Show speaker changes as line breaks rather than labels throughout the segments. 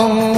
Não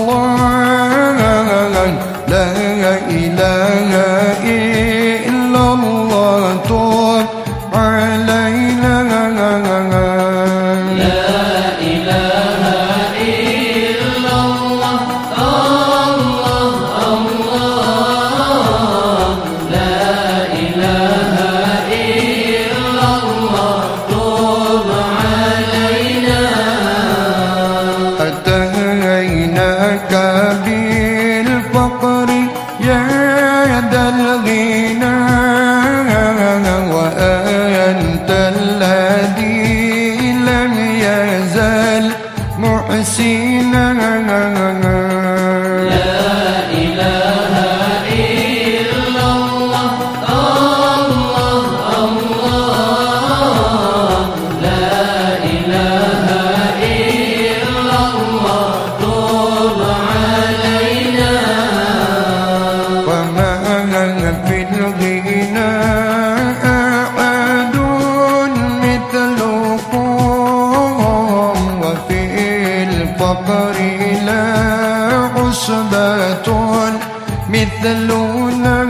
مثلنا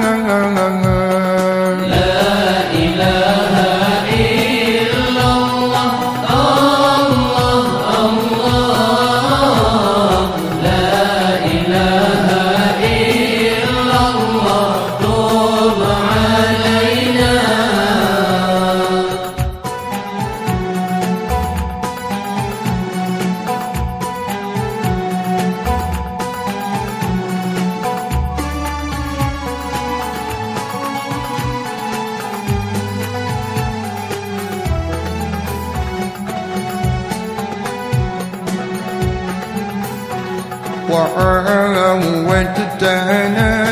وعودتنا كل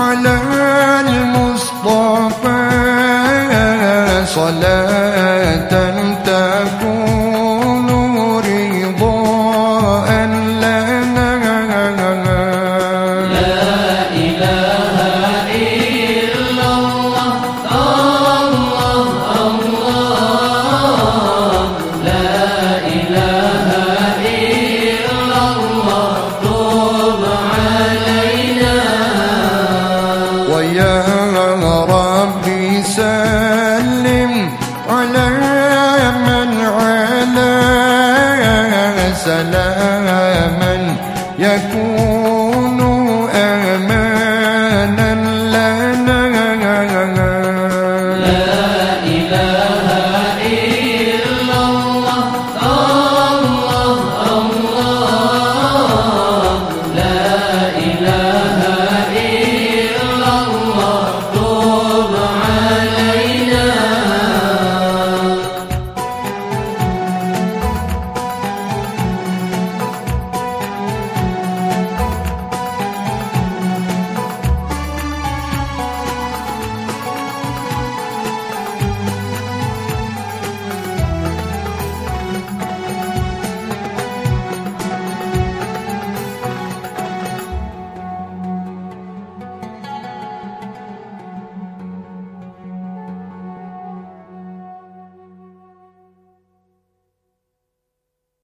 على المصطفى صلاة سلاما يكون